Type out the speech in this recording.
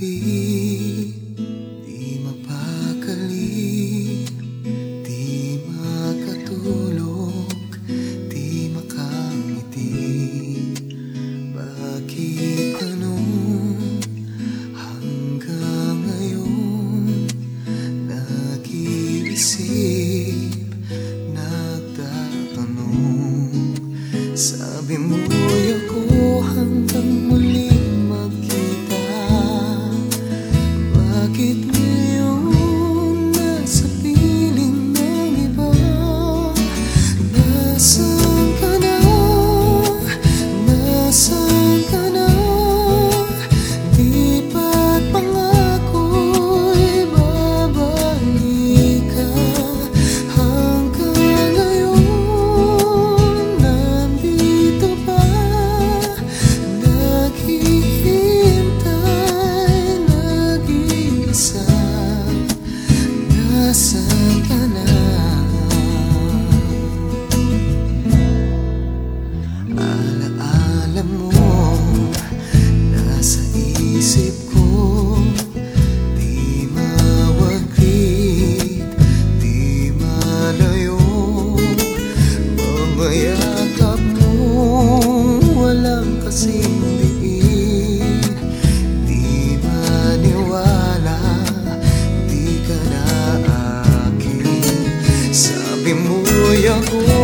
be. amor.